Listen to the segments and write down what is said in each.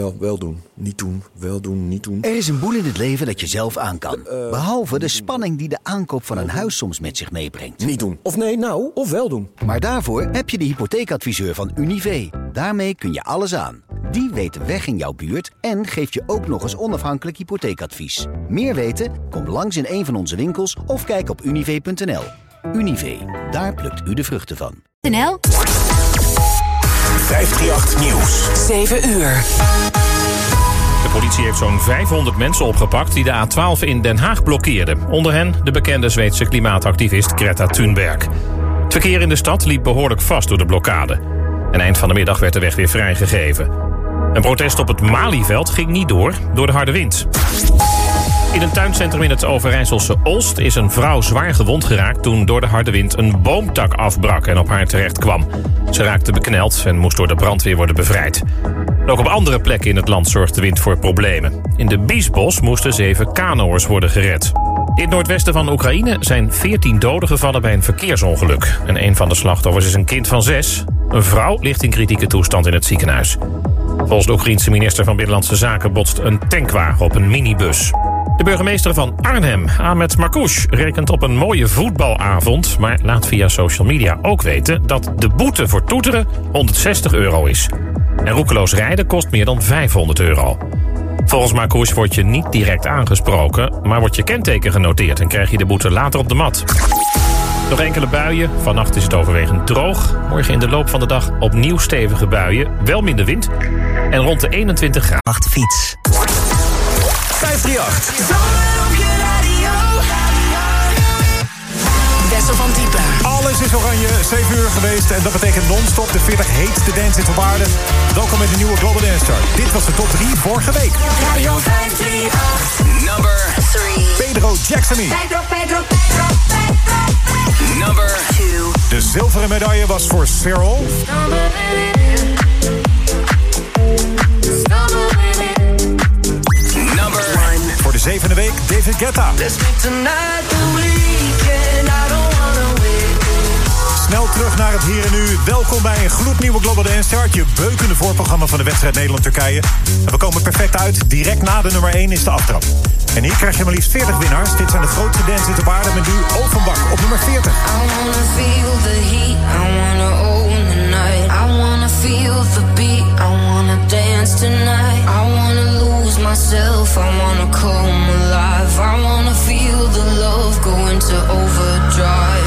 Wel, wel doen. Niet doen. Wel doen, niet doen. Er is een boel in het leven dat je zelf aan kan. Behalve de spanning die de aankoop van een huis soms met zich meebrengt. Niet doen. Of nee, nou, of wel doen. Maar daarvoor heb je de hypotheekadviseur van Univé. Daarmee kun je alles aan. Die weet de weg in jouw buurt en geeft je ook nog eens onafhankelijk hypotheekadvies. Meer weten? Kom langs in een van onze winkels of kijk op univé.nl. Univé, daar plukt u de vruchten van. NL 538 Nieuws. 7 uur. De politie heeft zo'n 500 mensen opgepakt die de A12 in Den Haag blokkeerden. Onder hen de bekende Zweedse klimaatactivist Greta Thunberg. Het verkeer in de stad liep behoorlijk vast door de blokkade. En eind van de middag werd de weg weer vrijgegeven. Een protest op het Malieveld ging niet door, door de harde wind. In een tuincentrum in het Overijsselse Olst is een vrouw zwaar gewond geraakt... toen door de harde wind een boomtak afbrak en op haar terecht kwam. Ze raakte bekneld en moest door de brandweer worden bevrijd. Ook op andere plekken in het land zorgt de wind voor problemen. In de Biesbos moesten zeven kanoers worden gered. In het noordwesten van Oekraïne zijn 14 doden gevallen bij een verkeersongeluk. En een van de slachtoffers is een kind van zes. Een vrouw ligt in kritieke toestand in het ziekenhuis. Volgens de Oekraïense minister van Binnenlandse Zaken botst een tankwagen op een minibus. De burgemeester van Arnhem, Ahmed Marcouch, rekent op een mooie voetbalavond... maar laat via social media ook weten dat de boete voor toeteren 160 euro is. En roekeloos rijden kost meer dan 500 euro. Volgens Marcouch word je niet direct aangesproken... maar wordt je kenteken genoteerd en krijg je de boete later op de mat. Nog enkele buien. Vannacht is het overwegend droog. Morgen in de loop van de dag opnieuw stevige buien. Wel minder wind. En rond de 21 graden. Acht fiets. 538. Wessel van Diepen. Alles is oranje, 7 uur geweest en dat betekent non-stop de 40 heetste dance in waarde. Welkom met de nieuwe Global Dance Chart. Dit was de top 3 vorige week. Radio 538. Number 3. Pedro Jackson. Pedro, Pedro, Pedro, Pedro. number 2. De zilveren medaille was voor Cyril. Zevende week David Guetta. Snel terug naar het hier en nu. Welkom bij een gloednieuwe Global Dance Chart. Je beukende voorprogramma van de wedstrijd Nederland-Turkije. En we komen perfect uit. Direct na de nummer 1 is de aftrap. En hier krijg je maar liefst 40 winnaars. Dit zijn de grootste dancers op aarde met nu Offenbach op nummer 40. I wanna feel the heat, I wanna own the night. I wanna feel the beat, I wanna dance tonight. I wanna lose myself, I wanna come alive. I wanna feel the love go into overdrive.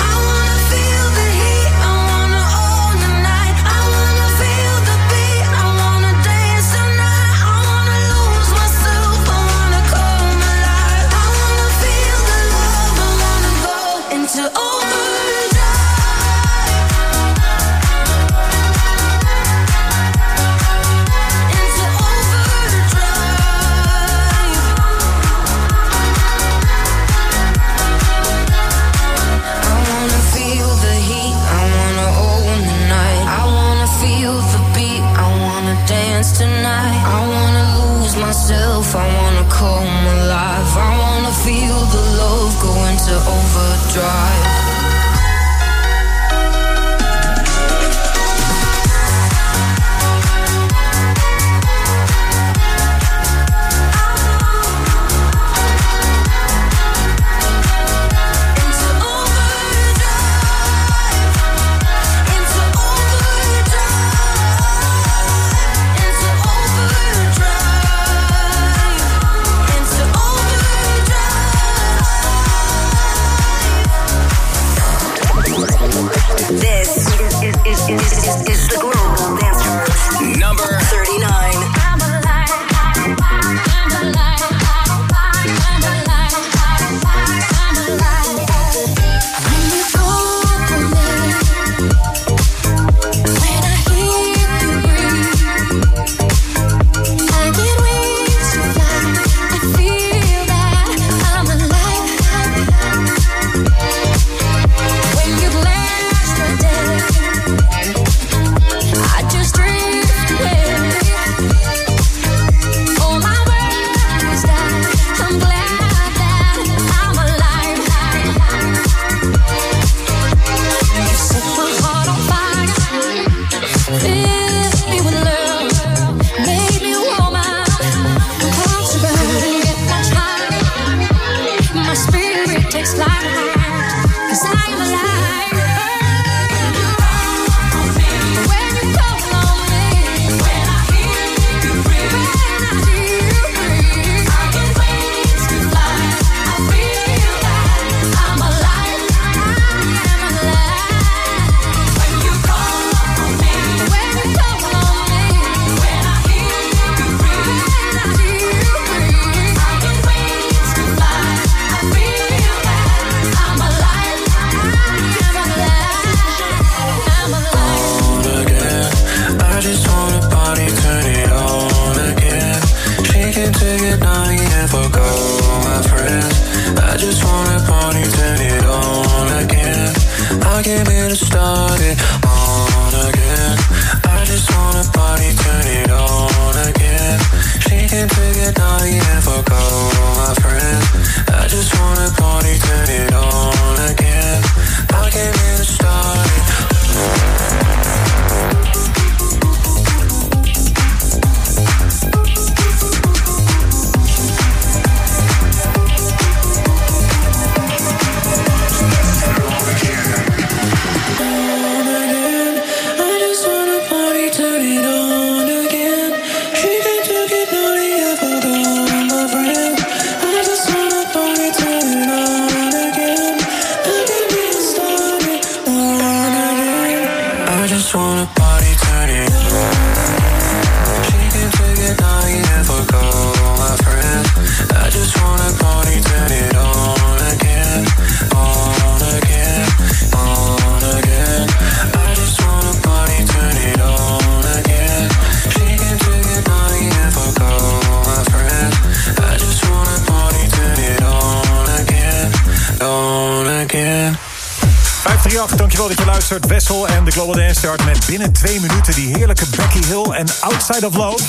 Vessel en de Global Dance Start met binnen twee minuten die heerlijke Becky Hill en Outside of Love.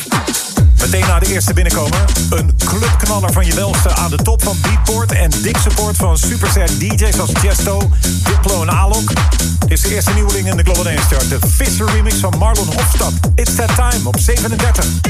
Meteen na de eerste binnenkomen Een clubknaller van je welste aan de top van Beatport... en dik support van superset DJ's als Chesto, Diplo en Alok. Dit is de eerste nieuweling in de Global Dance Start. De Fisher remix van Marlon Hofstad. It's That Time op 37.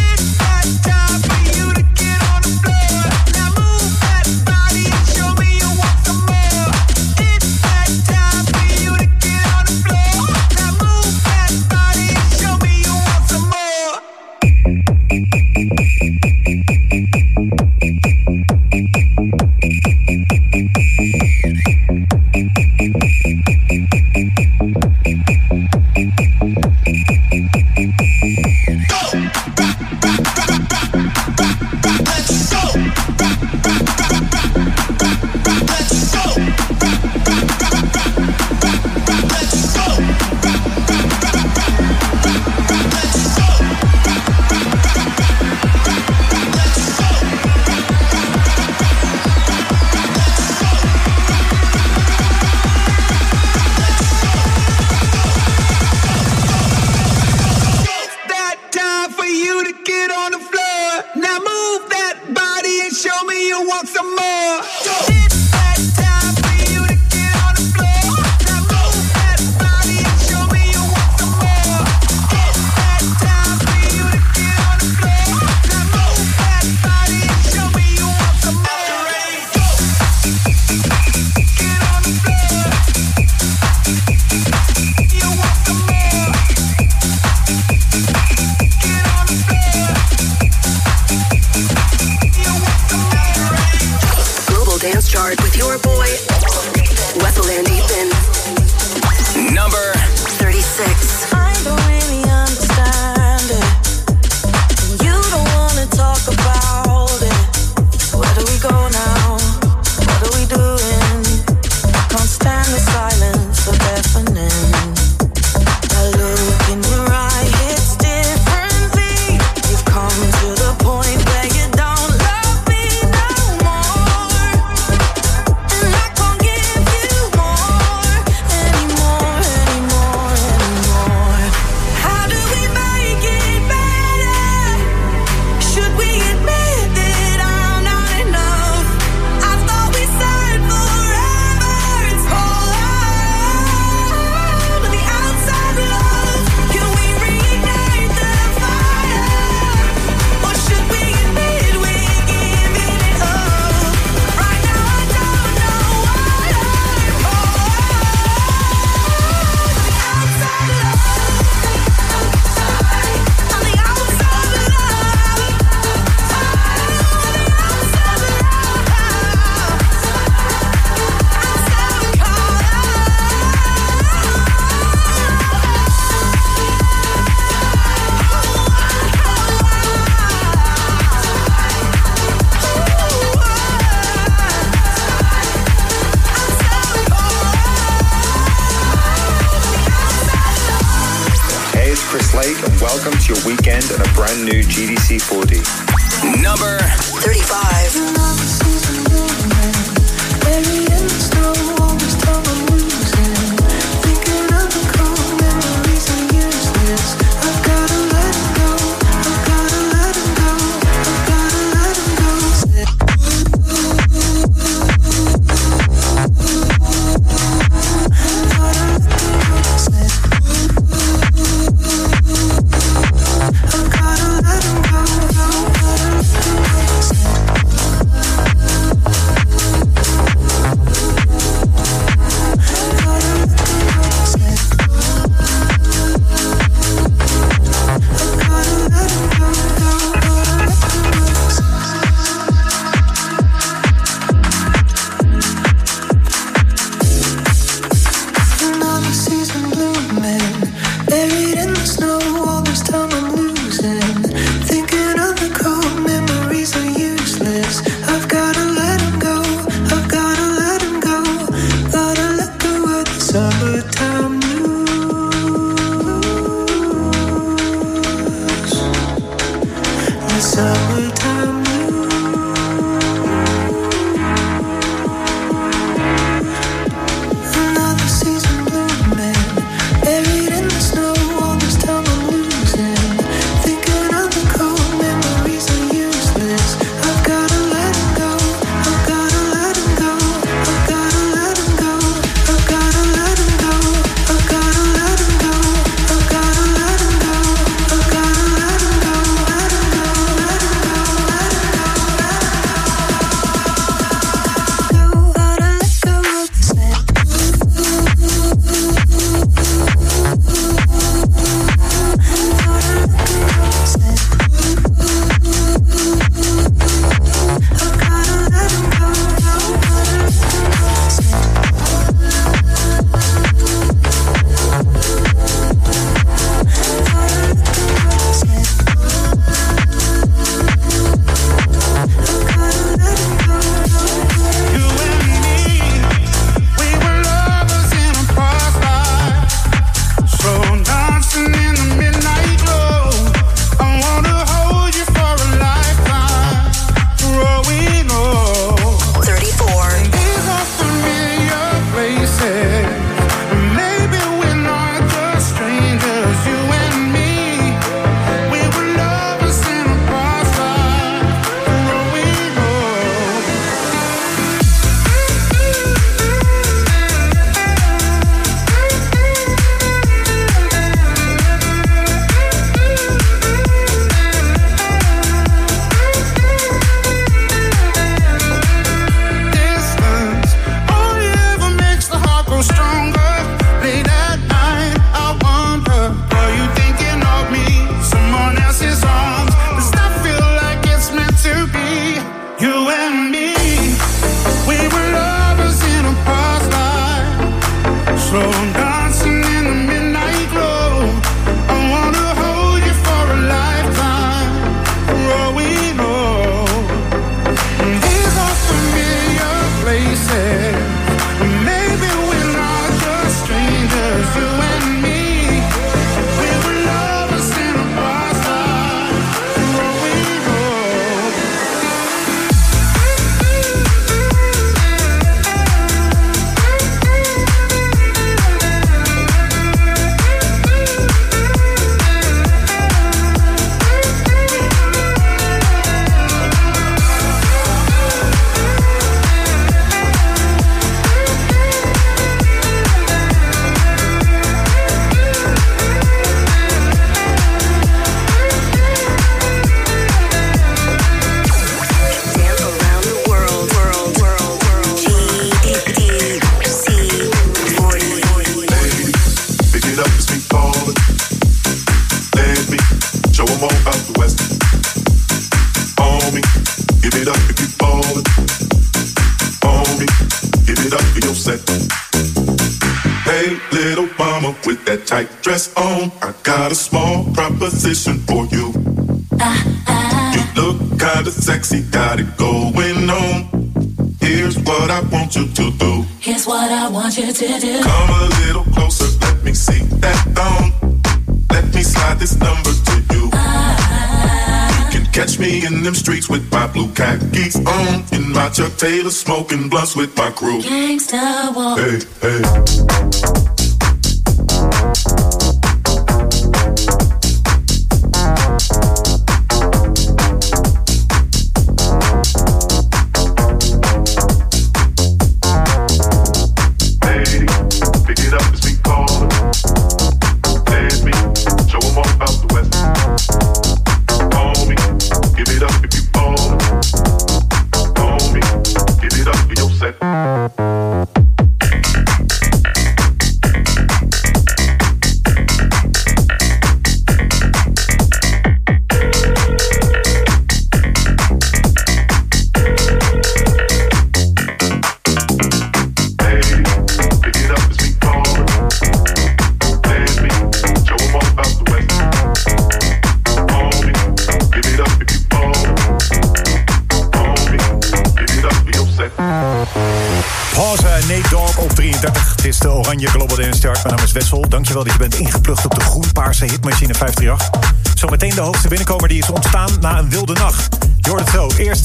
Taylor smoking blunts with my crew. Gangsta walk. Hey, hey.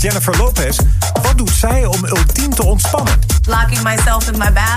Jennifer Lopez. Wat doet zij om ultiem te ontspannen? Locking myself in my.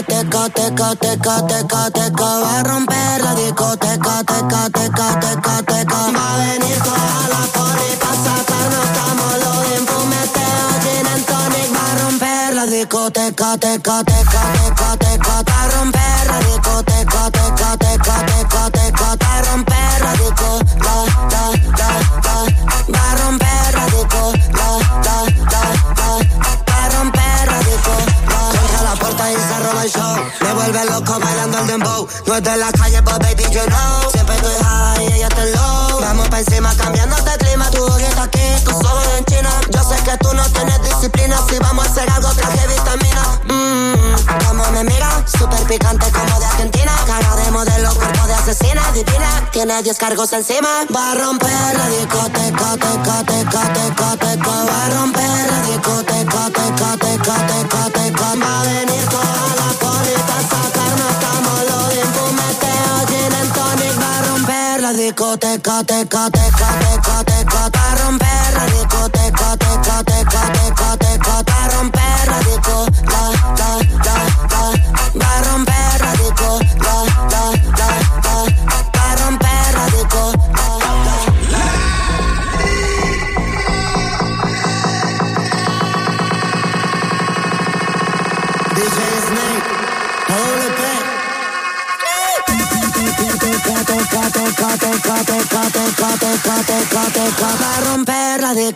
Discoteca, teca, teca, teca, teca. Va a romper la discoteca, teca, teca, teca, teca. Va a venir toda la poli pa' sacarnos estamos los fumeteo, gin and tonic. Va a romper la discoteca, teca, teca, teca, teca. Va a romper No de la calle, but baby, you know. Siempre estoy high ella está low. Vamos pa' encima cambiándote el clima. Tu ojito aquí, tus ojos en China. Yo sé que tú no tienes disciplina. Si vamos a hacer algo, traje vitamina. Mmm, como me mira. Súper picante como de Argentina. Cara de modelo, cuerpo de asesina. Divina, tiene 10 cargos encima. Va a romper la discoteca, teca, teca, teca, teca. Va a romper la discoteca, teco, teco, teco, teco, teco, teco.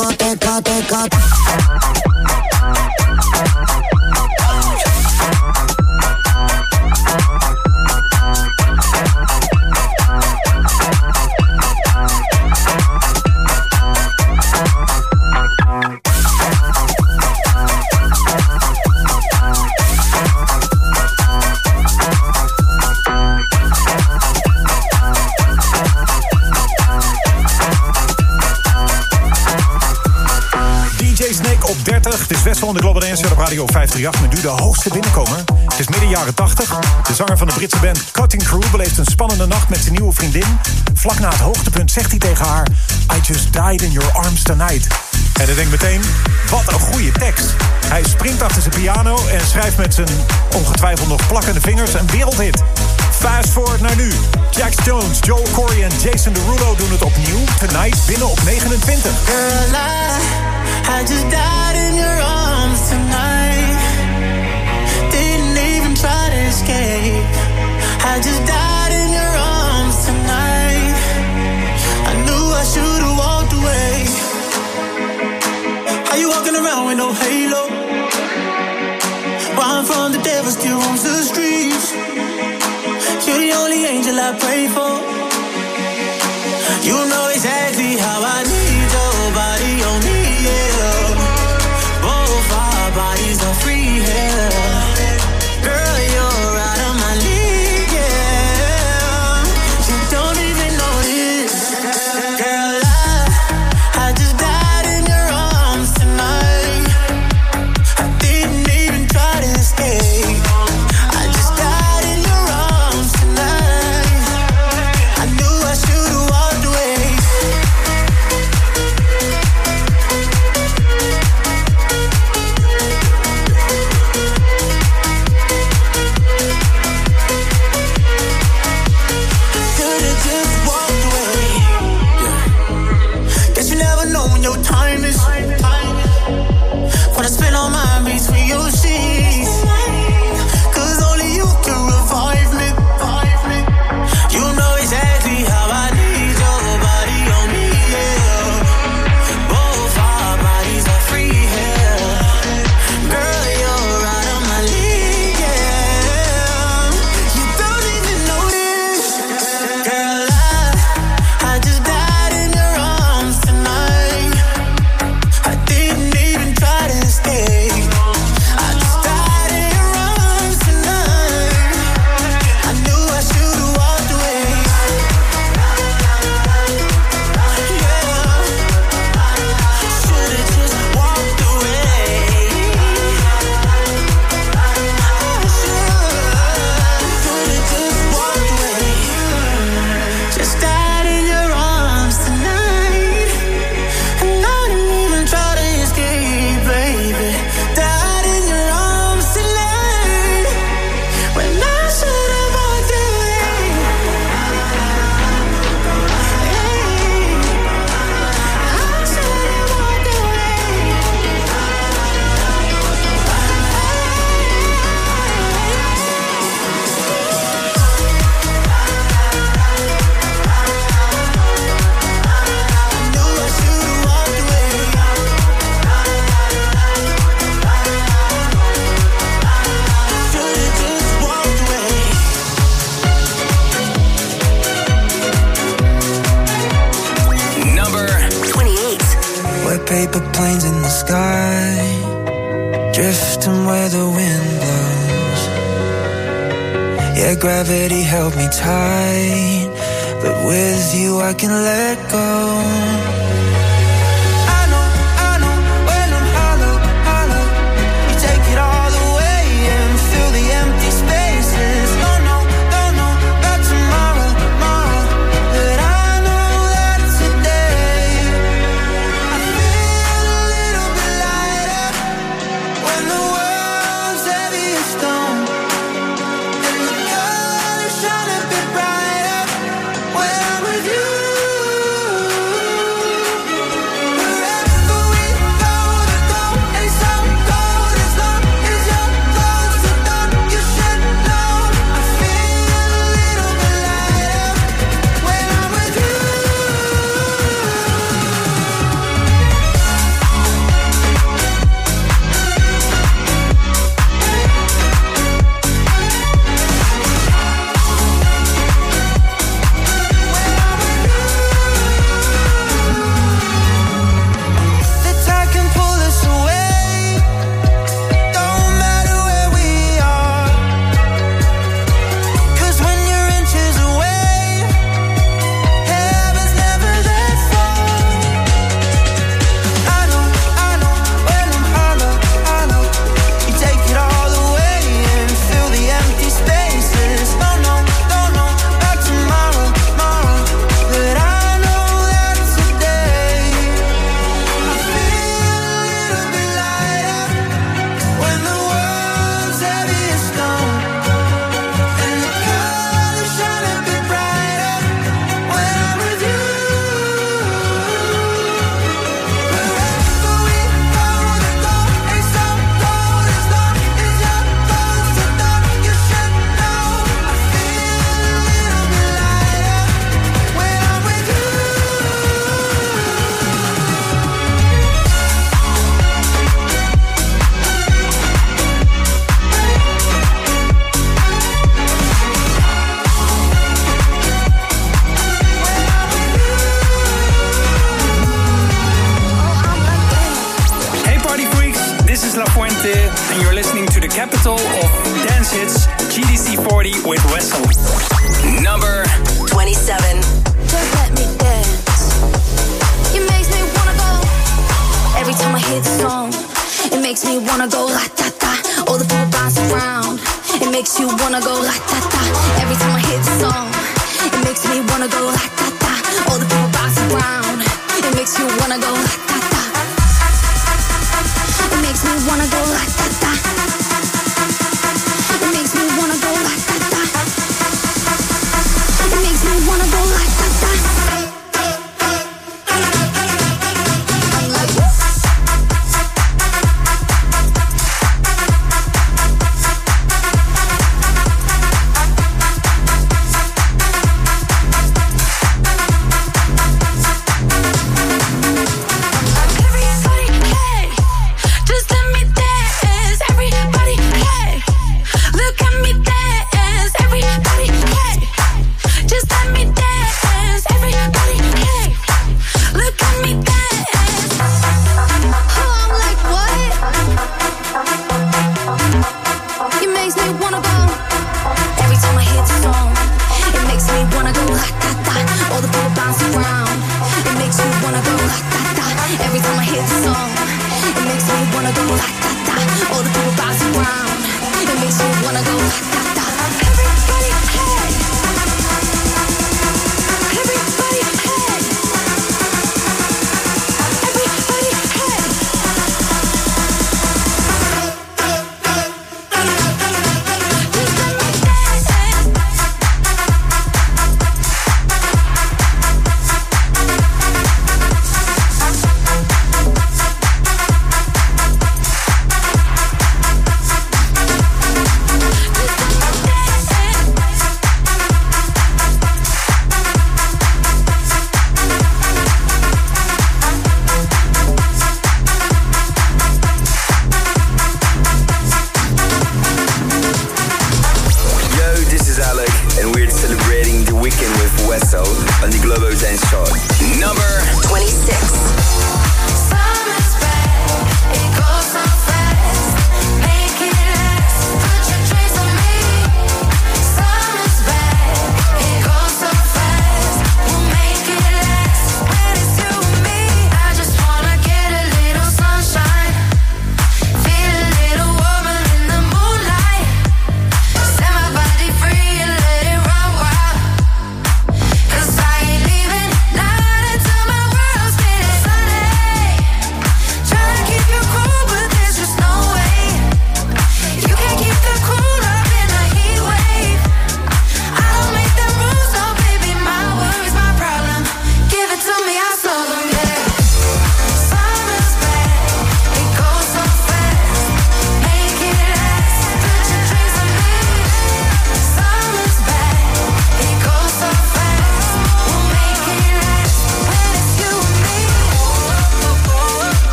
Discoteca, teca. Het is midden jaren 80. De zanger van de Britse band Cutting Crew beleeft een spannende nacht met zijn nieuwe vriendin. Vlak na het hoogtepunt zegt hij tegen haar... I just died in your arms tonight. En dan denk ik meteen, wat een goede tekst. Hij springt achter zijn piano en schrijft met zijn ongetwijfeld nog plakkende vingers een wereldhit. Fast forward naar nu. Jax Jones, Joel Corey en Jason Derulo doen het opnieuw. Tonight binnen op 29. Girl, I just died in your arms tonight. Escape. I just died in your arms tonight. I knew I should have walked away. Are you walking around with no halo? Run from the devil, still roams the streets. You're the only angel I pray for.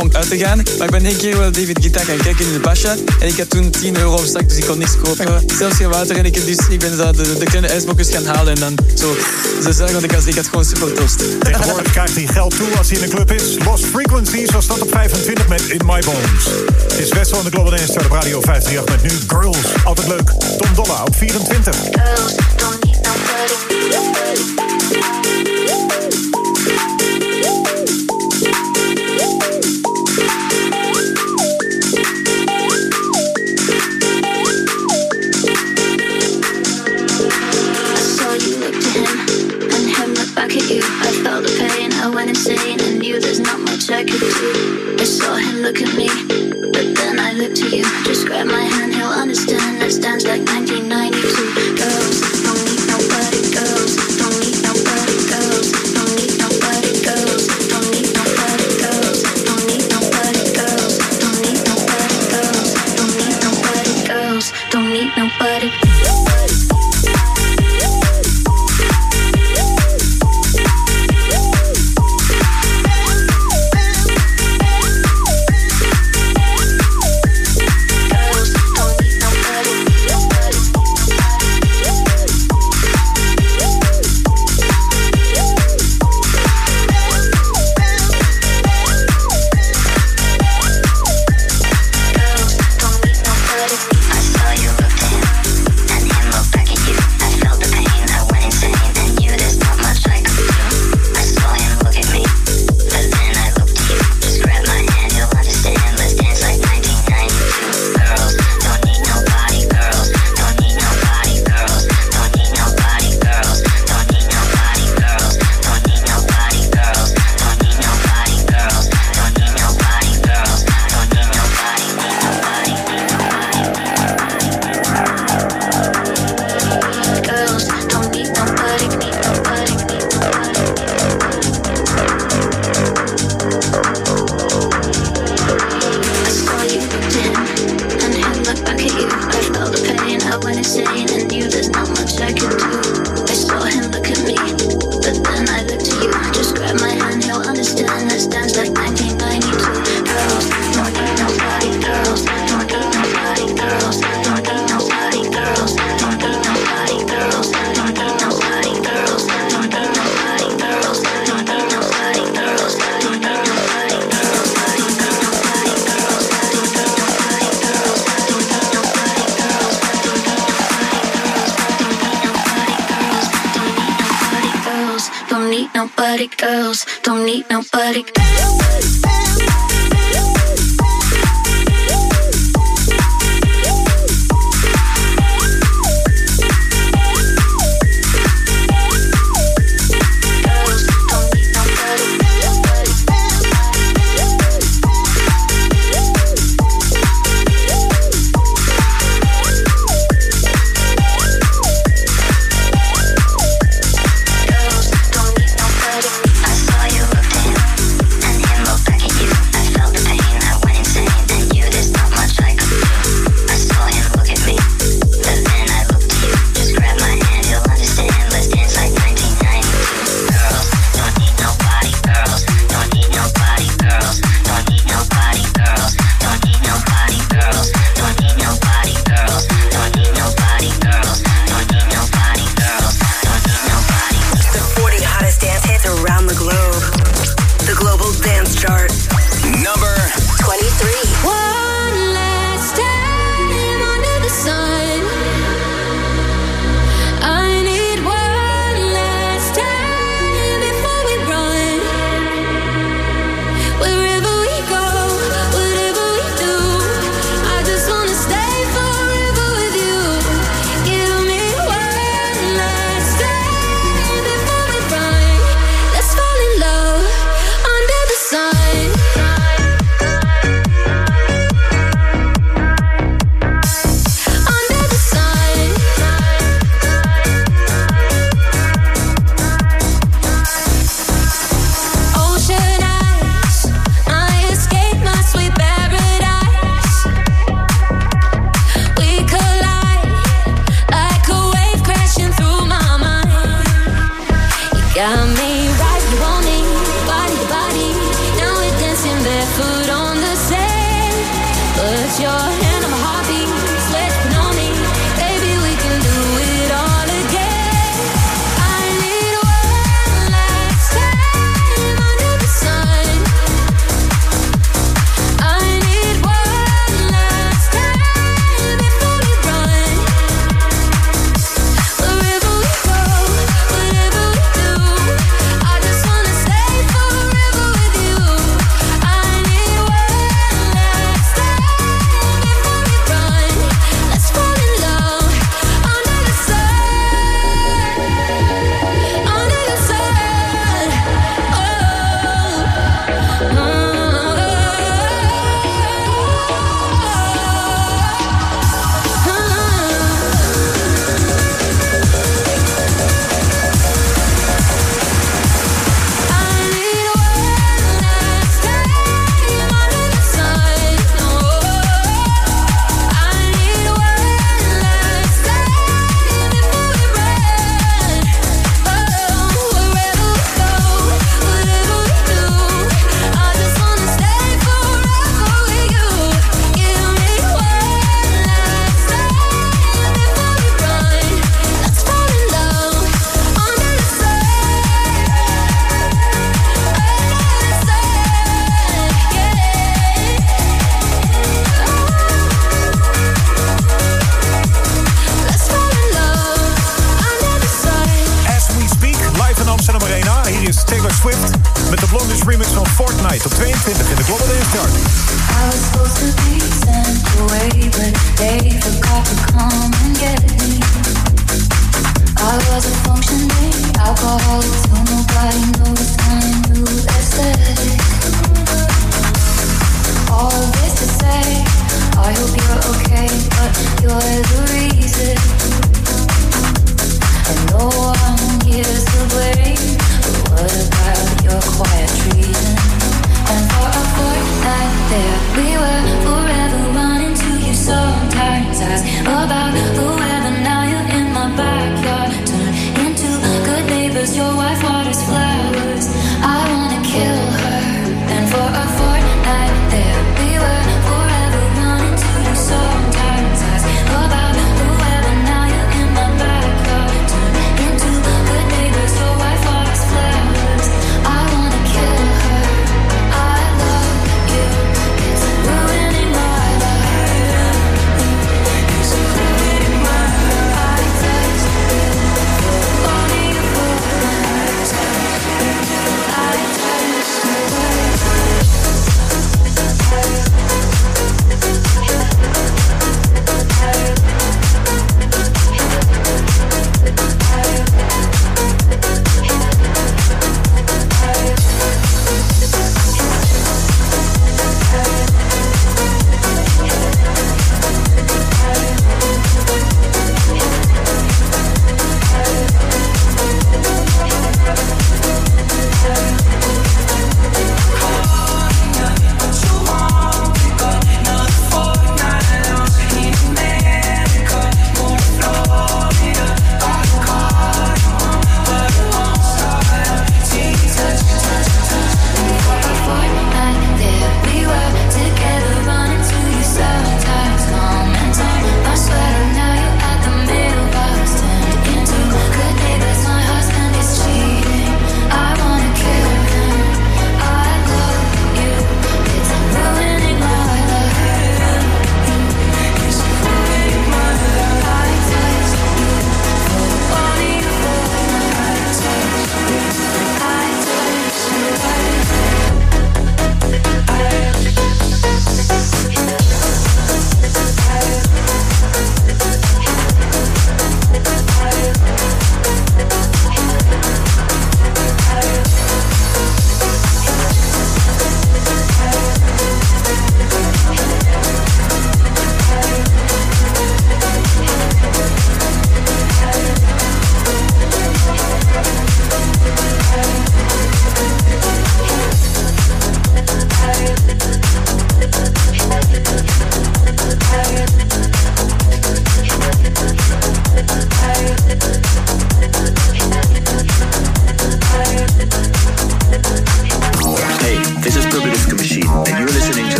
om uit te gaan. Maar ik ben één keer wel David Guetta gaan kijken in de Basha. En ik had toen 10 euro op zak, dus ik kon niks kopen. Zelfs geen water. En ik, heb dus, ik ben de, de kleine ijsblokjes gaan halen. En dan zo. Ze zeggen dat ik had, ik het gewoon super toast. Tegenwoordig krijgt hij geld toe als hij in de club is. Lost Frequencies was dat op 25 met In My Bones. Het is best wel van de Global Dance op Radio 538 met nu Girls. Altijd leuk. Tom Dolla op 24.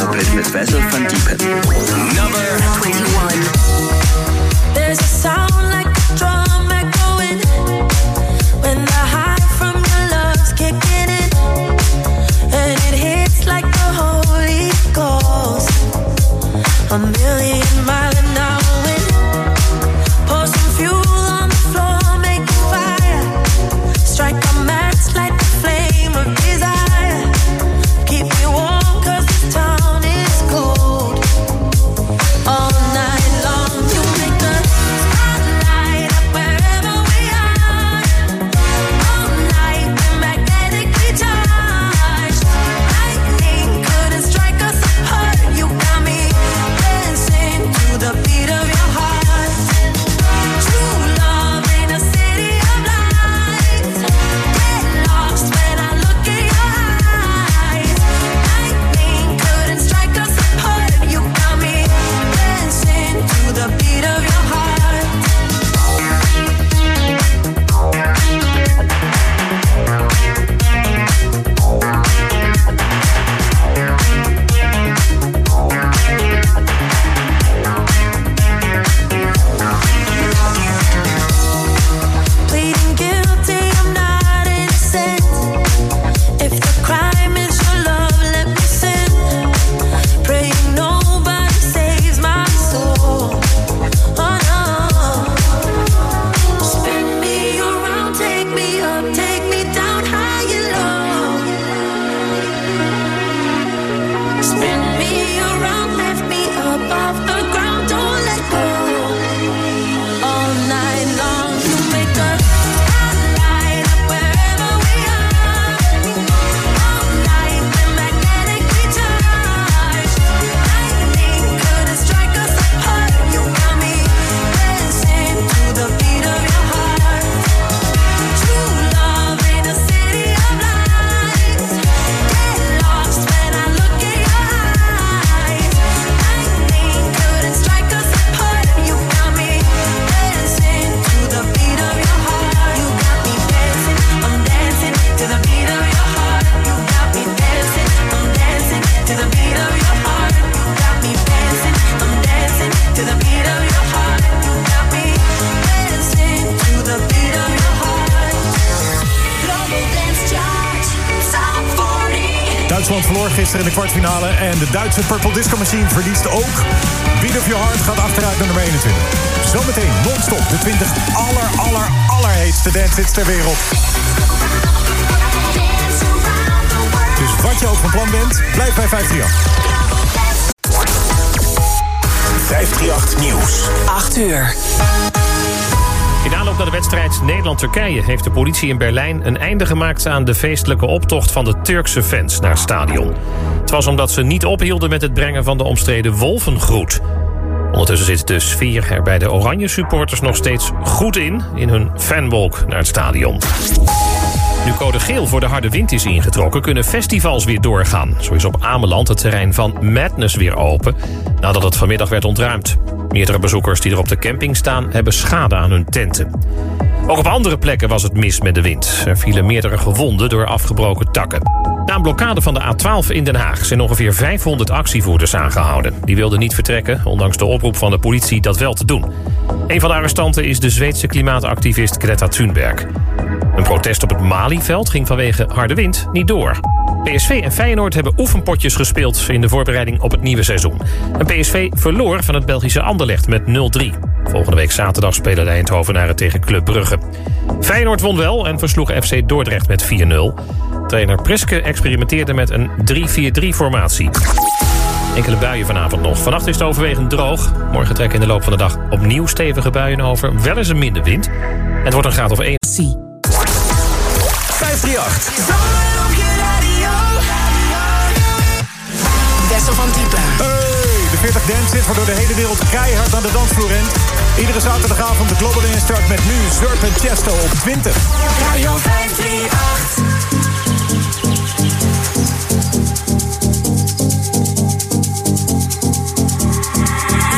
Diepen. Number 21. There's a sound like a drum echoing when the high from your love's kicking in, and it hits like the Holy Ghost. A Purple Disco Machine verliest Nederland-Turkije heeft de politie in Berlijn een einde gemaakt aan de feestelijke optocht van de Turkse fans naar het stadion. Het was omdat ze niet ophielden met het brengen van de omstreden wolvengroet. Ondertussen zit de sfeer er bij de Oranje supporters nog steeds goed in, in hun fanwalk naar het stadion. Nu code geel voor de harde wind is ingetrokken, kunnen festivals weer doorgaan. Zo is op Ameland het terrein van Madness weer open, nadat het vanmiddag werd ontruimd. Meerdere bezoekers die er op de camping staan, hebben schade aan hun tenten. Ook op andere plekken was het mis met de wind. Er vielen meerdere gewonden door afgebroken takken. Na een blokkade van de A12 in Den Haag zijn ongeveer 500 actievoerders aangehouden. Die wilden niet vertrekken, ondanks de oproep van de politie dat wel te doen. Een van de arrestanten is de Zweedse klimaatactivist Greta Thunberg. Een protest op het Malieveld ging vanwege harde wind niet door. PSV en Feyenoord hebben oefenpotjes gespeeld in de voorbereiding op het nieuwe seizoen. En PSV verloor van het Belgische Anderlecht met 0-3. Volgende week zaterdag spelen de Eindhovenaren tegen Club Brugge. Feyenoord won wel en versloeg FC Dordrecht met 4-0. Trainer Priske experimenteerde met een 3-4-3-formatie. Enkele buien vanavond nog. Vannacht is het overwegend droog. Morgen trekken in de loop van de dag opnieuw stevige buien over. Wel eens een minder wind. Het wordt een graad of 1. 538. Wessel van Diepen. Hey, de 40 Dance Hit wordt door de hele wereld keihard aan de dansvloer rent. Iedere zaterdagavond de Global Dance Start met nu Zurp en Chesto op 20. Radio 538.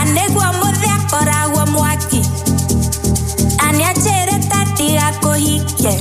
Anegwa modhia koragwo mwaki aniachere tati gakuhikie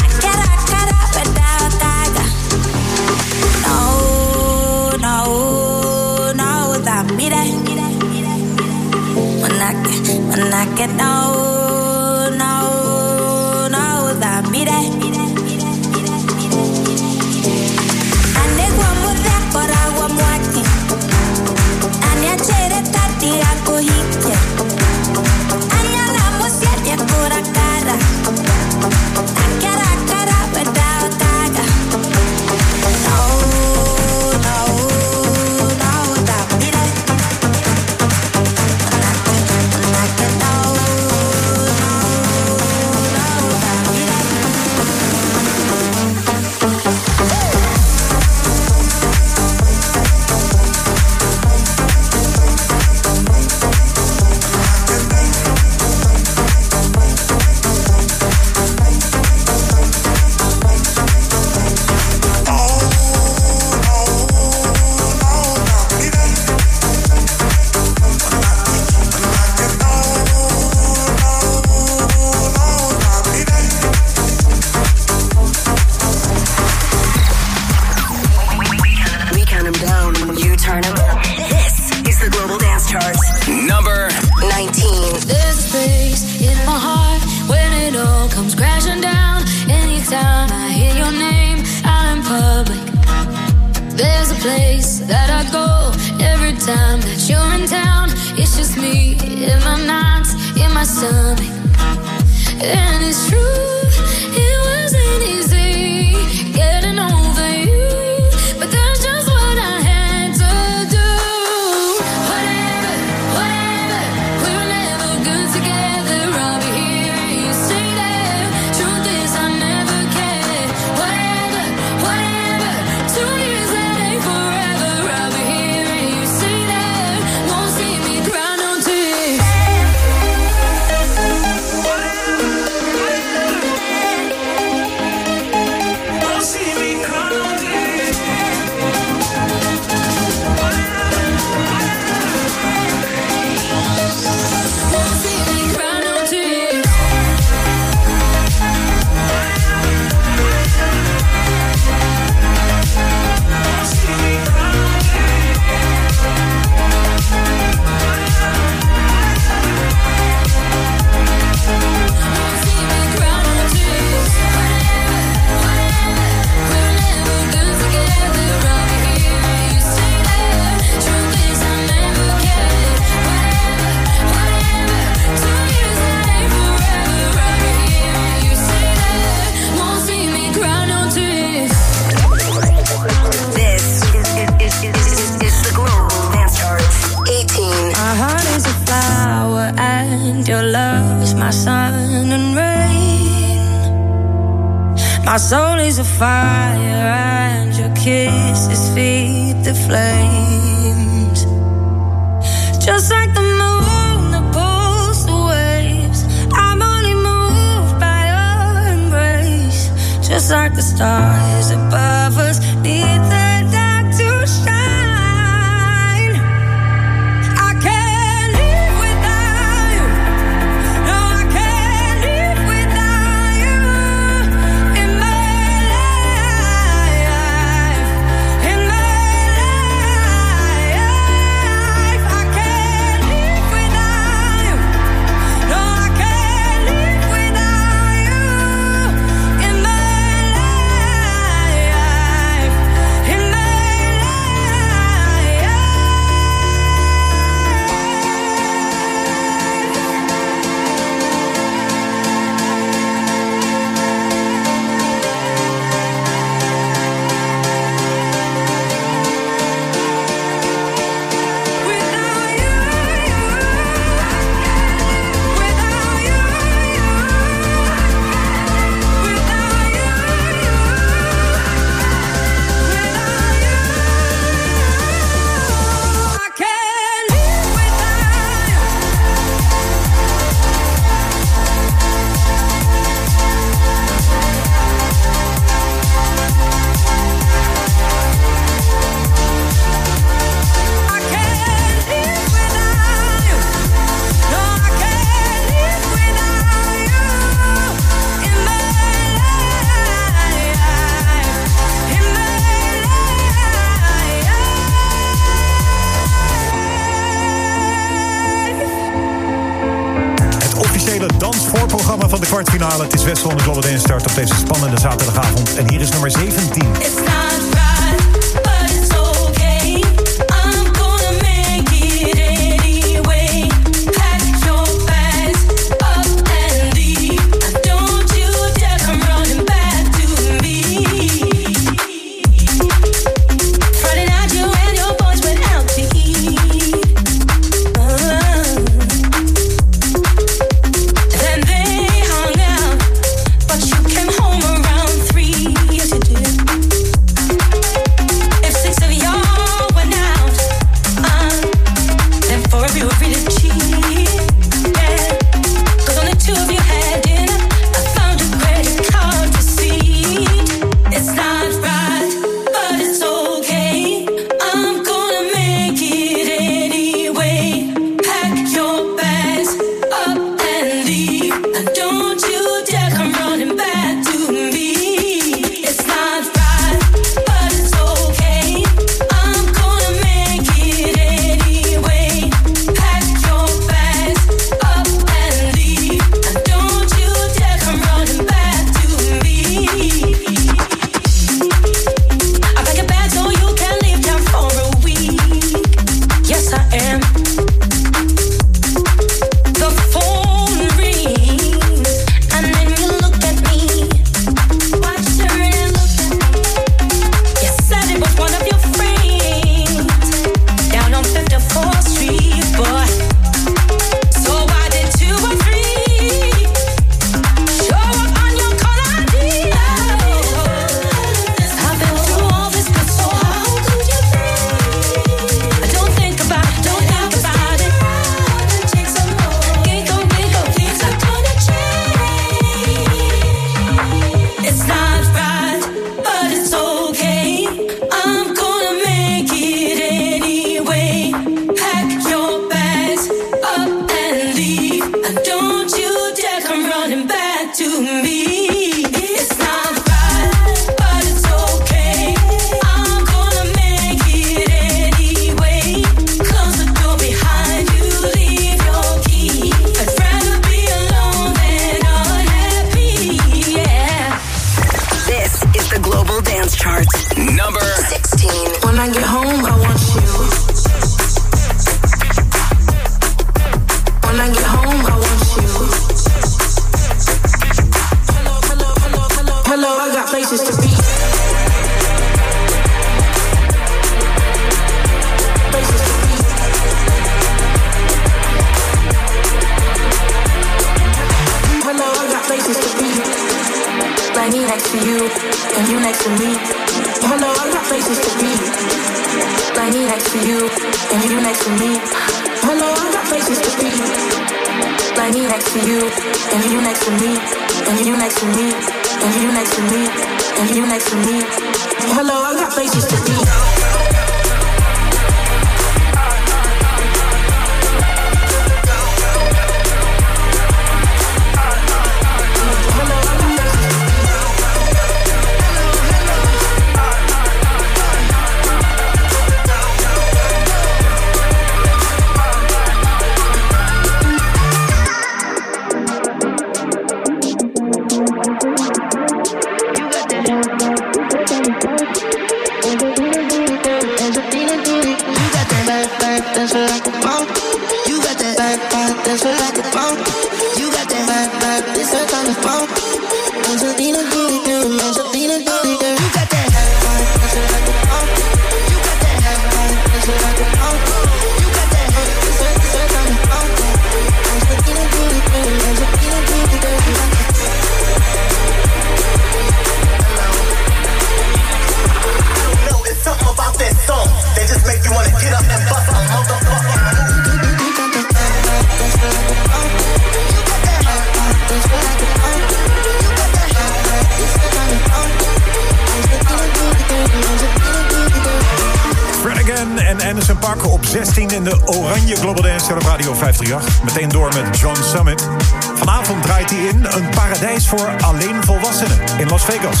volwassenen in Las Vegas.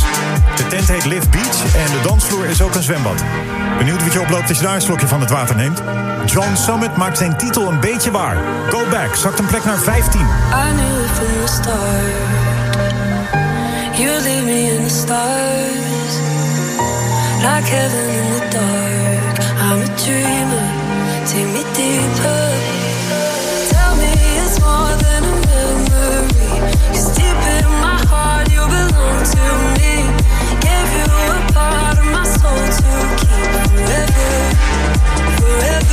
De tent heet Live Beach en de dansvloer is ook een zwembad. Benieuwd wat je oploopt als je daar een slokje van het water neemt? John Summit maakt zijn titel een beetje waar. Go Back zakt een plek naar 15. I knew from the start You leave me in the stars Like heaven in the dark I'm a dreamer, take me deeper Forever.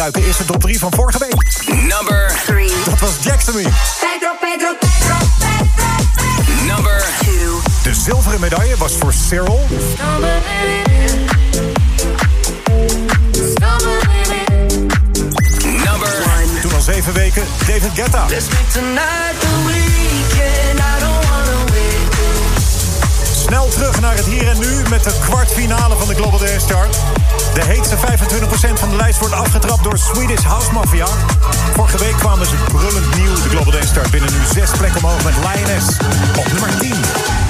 duiken is de top 3 van vorige week. Number 3. Dat was Jack to Me. Pedro, Pedro, Number 2. De zilveren medaille was voor Cyril. Number 1. Toen al 7 weken David Geta. Let's make tonight terug naar het hier en nu met de kwartfinale van de Global Dance Chart. De heetste 25% van de lijst wordt afgetrapt door Swedish House Mafia. Vorige week kwamen ze brullend nieuw de Global Dance Chart binnen nu zes plekken omhoog met Lioness op nummer 10.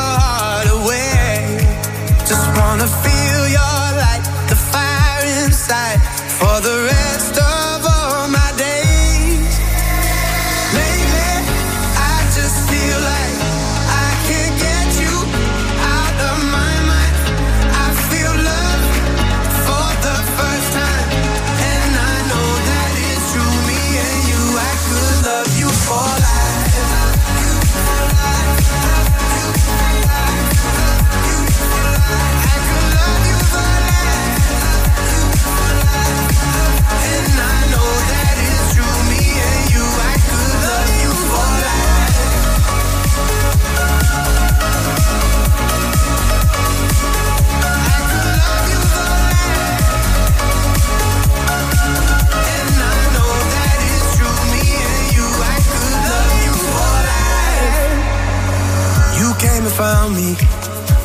found me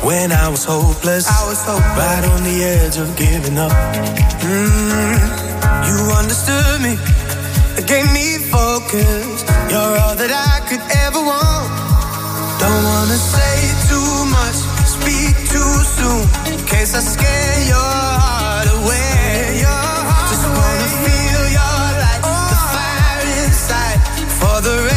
when I was hopeless. I was hopeless. right on the edge of giving up. Mm, you understood me, it gave me focus. You're all that I could ever want. Don't wanna say too much, speak too soon, in case I scare your heart away. Just wanna feel your light, the fire inside for the rest.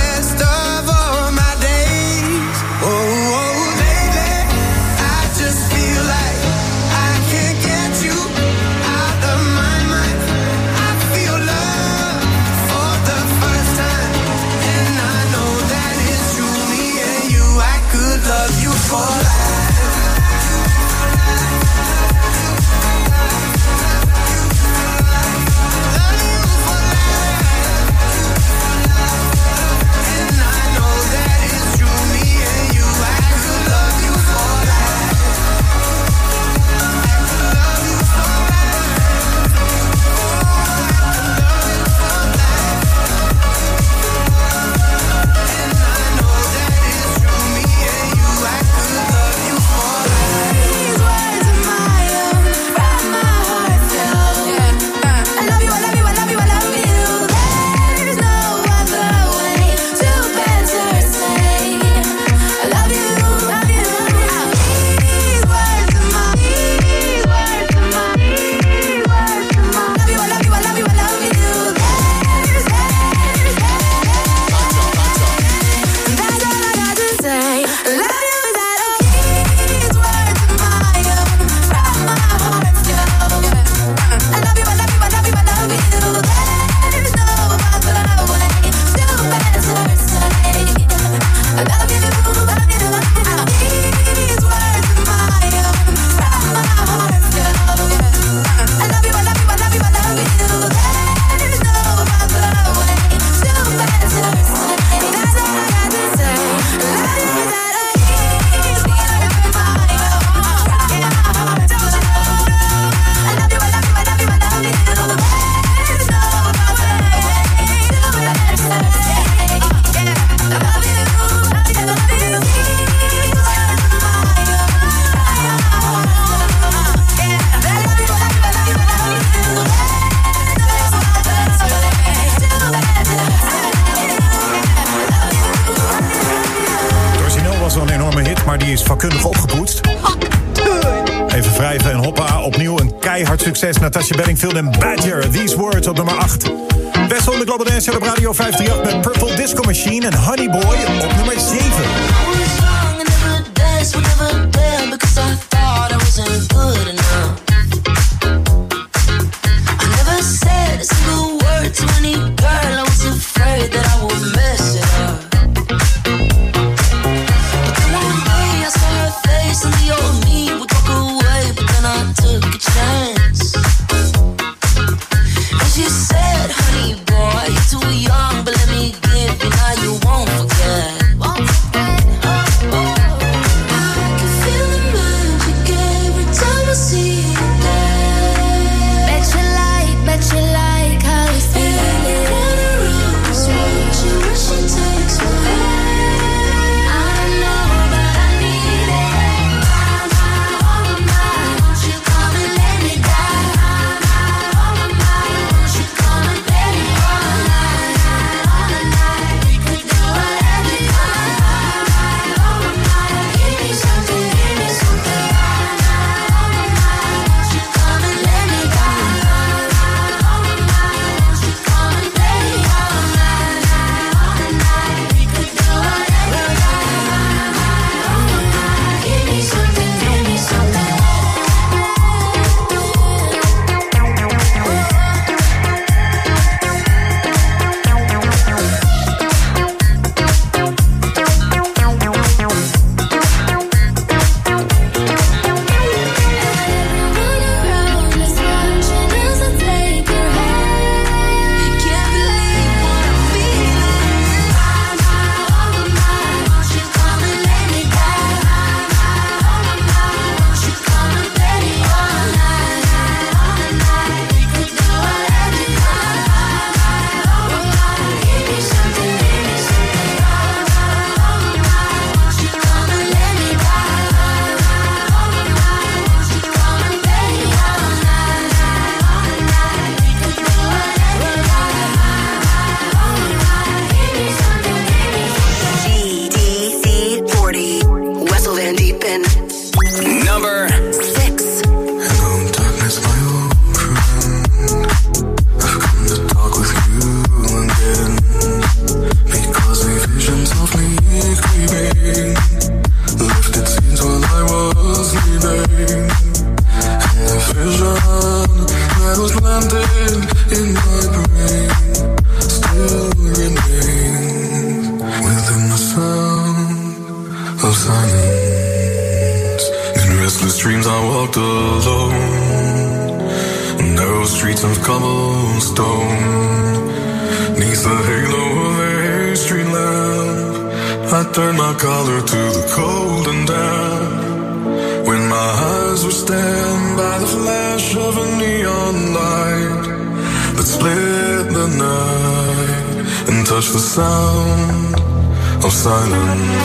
Phil Badger, These Words op nummer 8. Wessel de Global Dance op Radio 538 met Purple Disco Machine en Honey. Of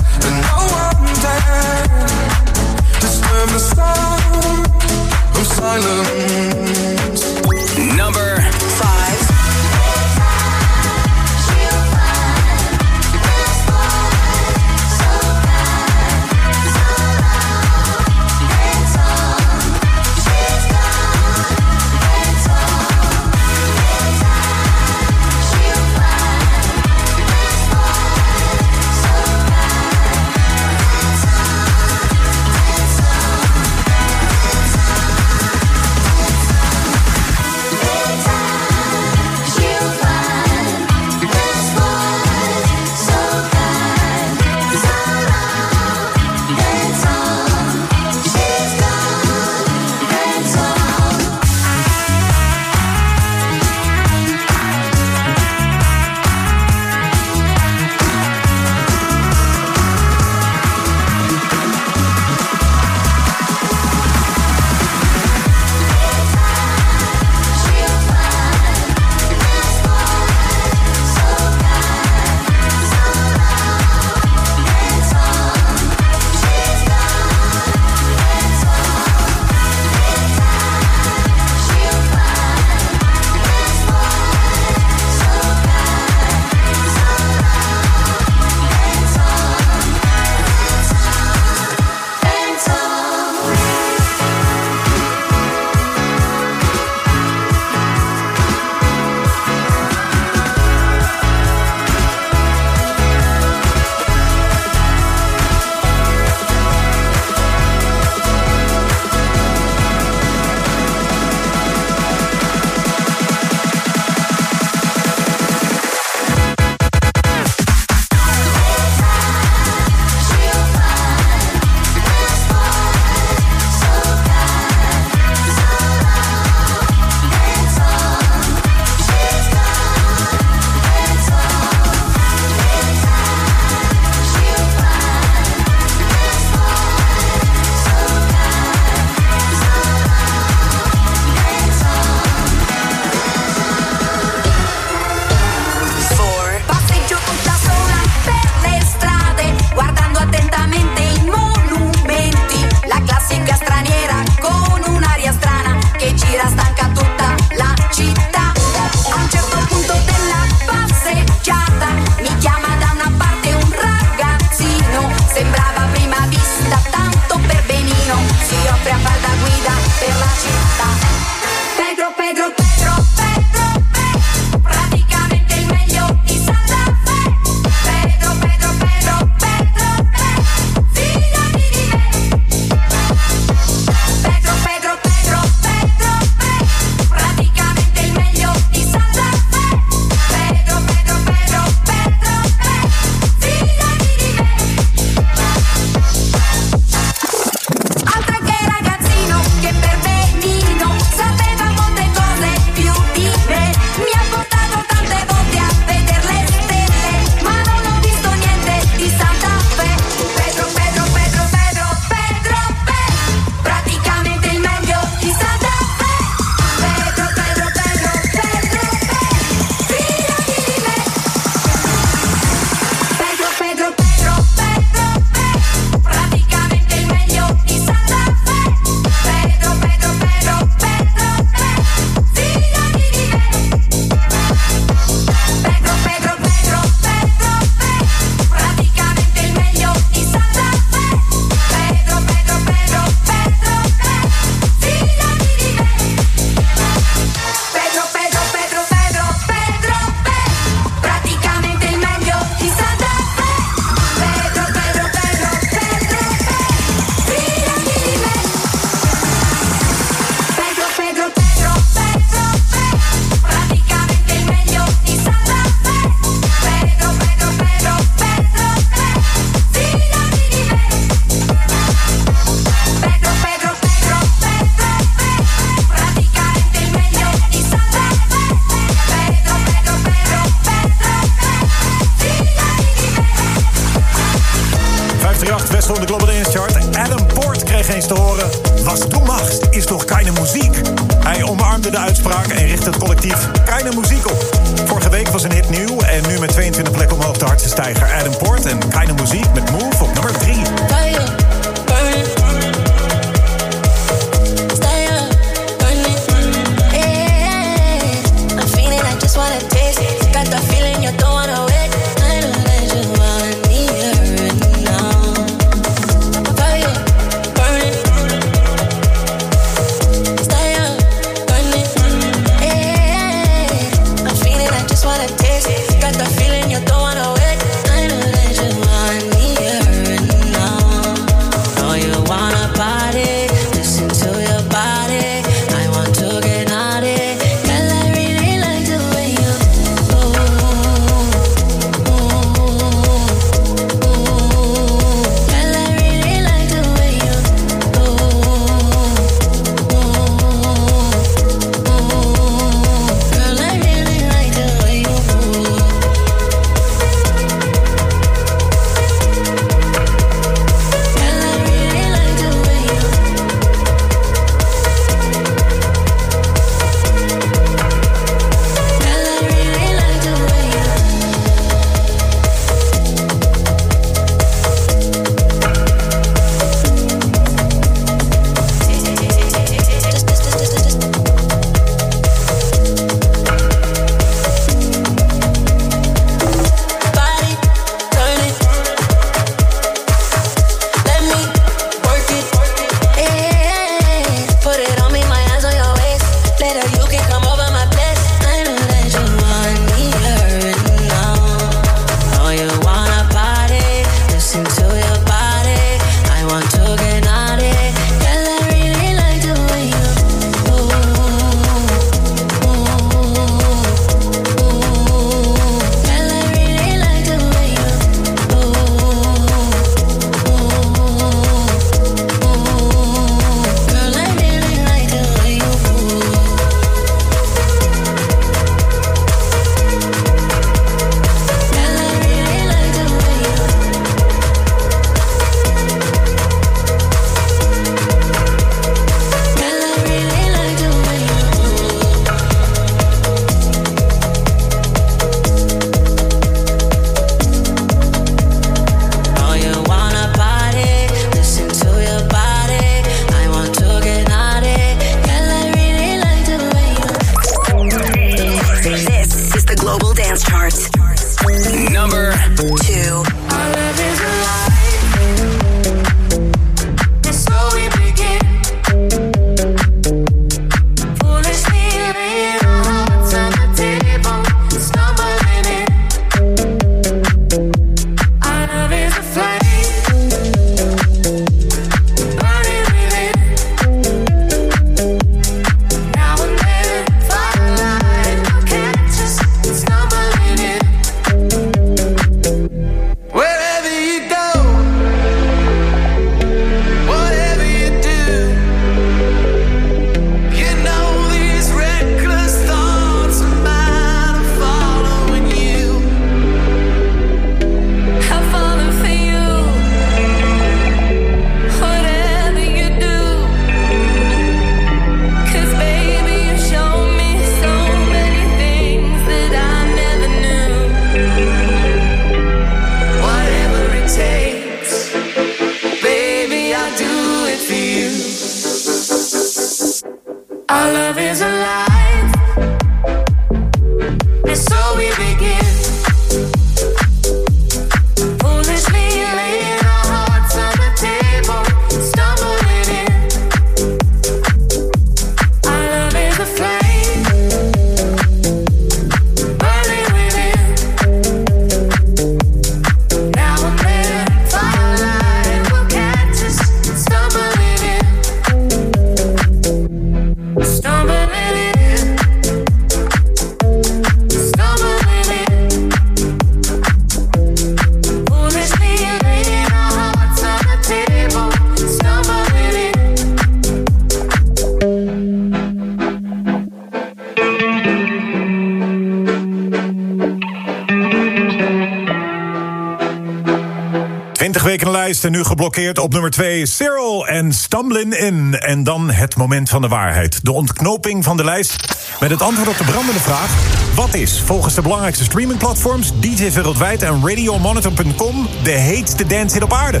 geblokkeerd op nummer 2. Cyril en Stumbling In. En dan het moment van de waarheid. De ontknoping van de lijst met het antwoord op de brandende vraag... wat is volgens de belangrijkste streamingplatforms... DJ Wereldwijd en RadioMonitor.com de heetste dance op aarde?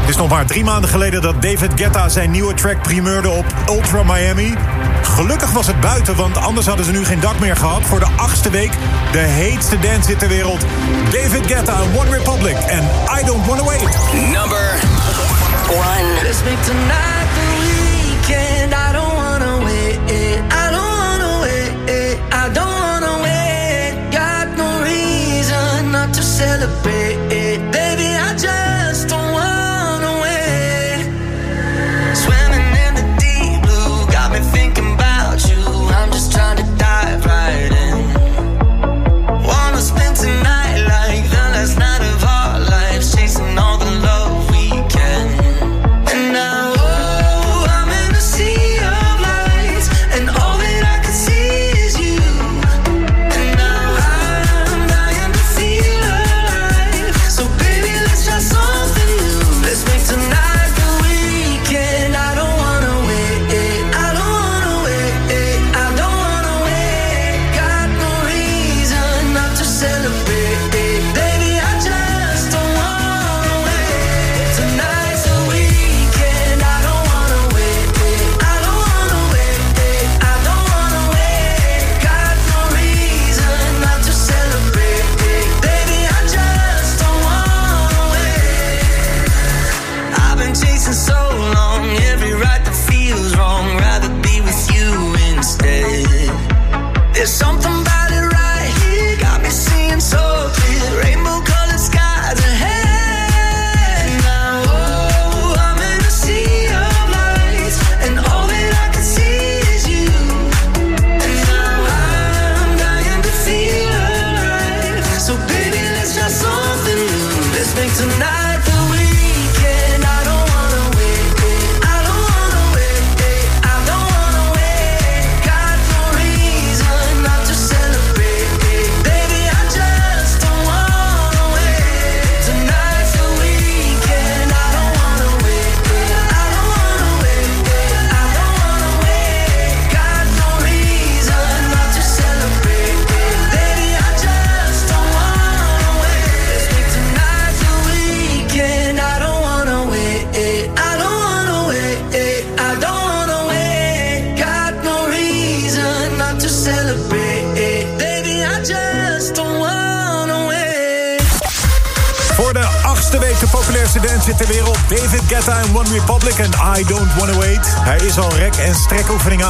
Het is nog maar drie maanden geleden dat David Guetta zijn nieuwe track primeurde op Ultra Miami. Gelukkig was het buiten, want anders hadden ze nu geen dak meer gehad... voor de achtste week de heetste dance ter wereld. David Guetta en One Republic en I Don't Wanna Wait. Number one. Let's make tonight the weekend. I don't wanna wait. I don't wanna wait. I don't wanna wait. Got no reason not to celebrate.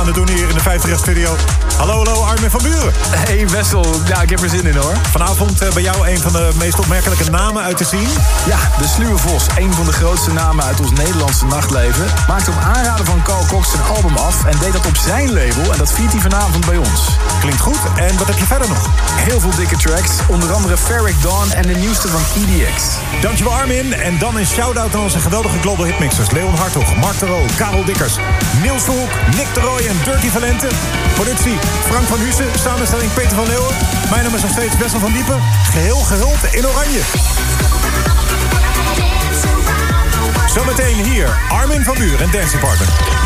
Het doen hier in de 50 studio. Hallo, hallo, Armin van Buren. Hey Wessel, ja, ik heb er zin in hoor. Vanavond eh, bij jou een van de meest opmerkelijke namen uit te zien. Ja, de Sluwe Vos, een van de grootste namen uit ons Nederlandse nachtleven... maakte op aanraden van Carl Cox zijn album af en deed dat op zijn label... en dat viert hij vanavond bij ons. Klinkt goed. En wat heb je verder nog? Heel veel dikke tracks, onder andere Ferric Dawn en de nieuwste van EDX. Dankjewel Armin. En dan een shout-out aan onze geweldige global hitmixers. Leon Hartog, Mark de Roo, Karel Dikkers, Niels Verhoek, Nick de Rooij en Dirty Valente. Productie Frank van Hussen, samenstelling Peter van Leeuwen. Mijn naam is nog steeds Wessel van Diepen. Geheel gehuld in oranje. Zometeen hier Armin van Buren en Dance Partner.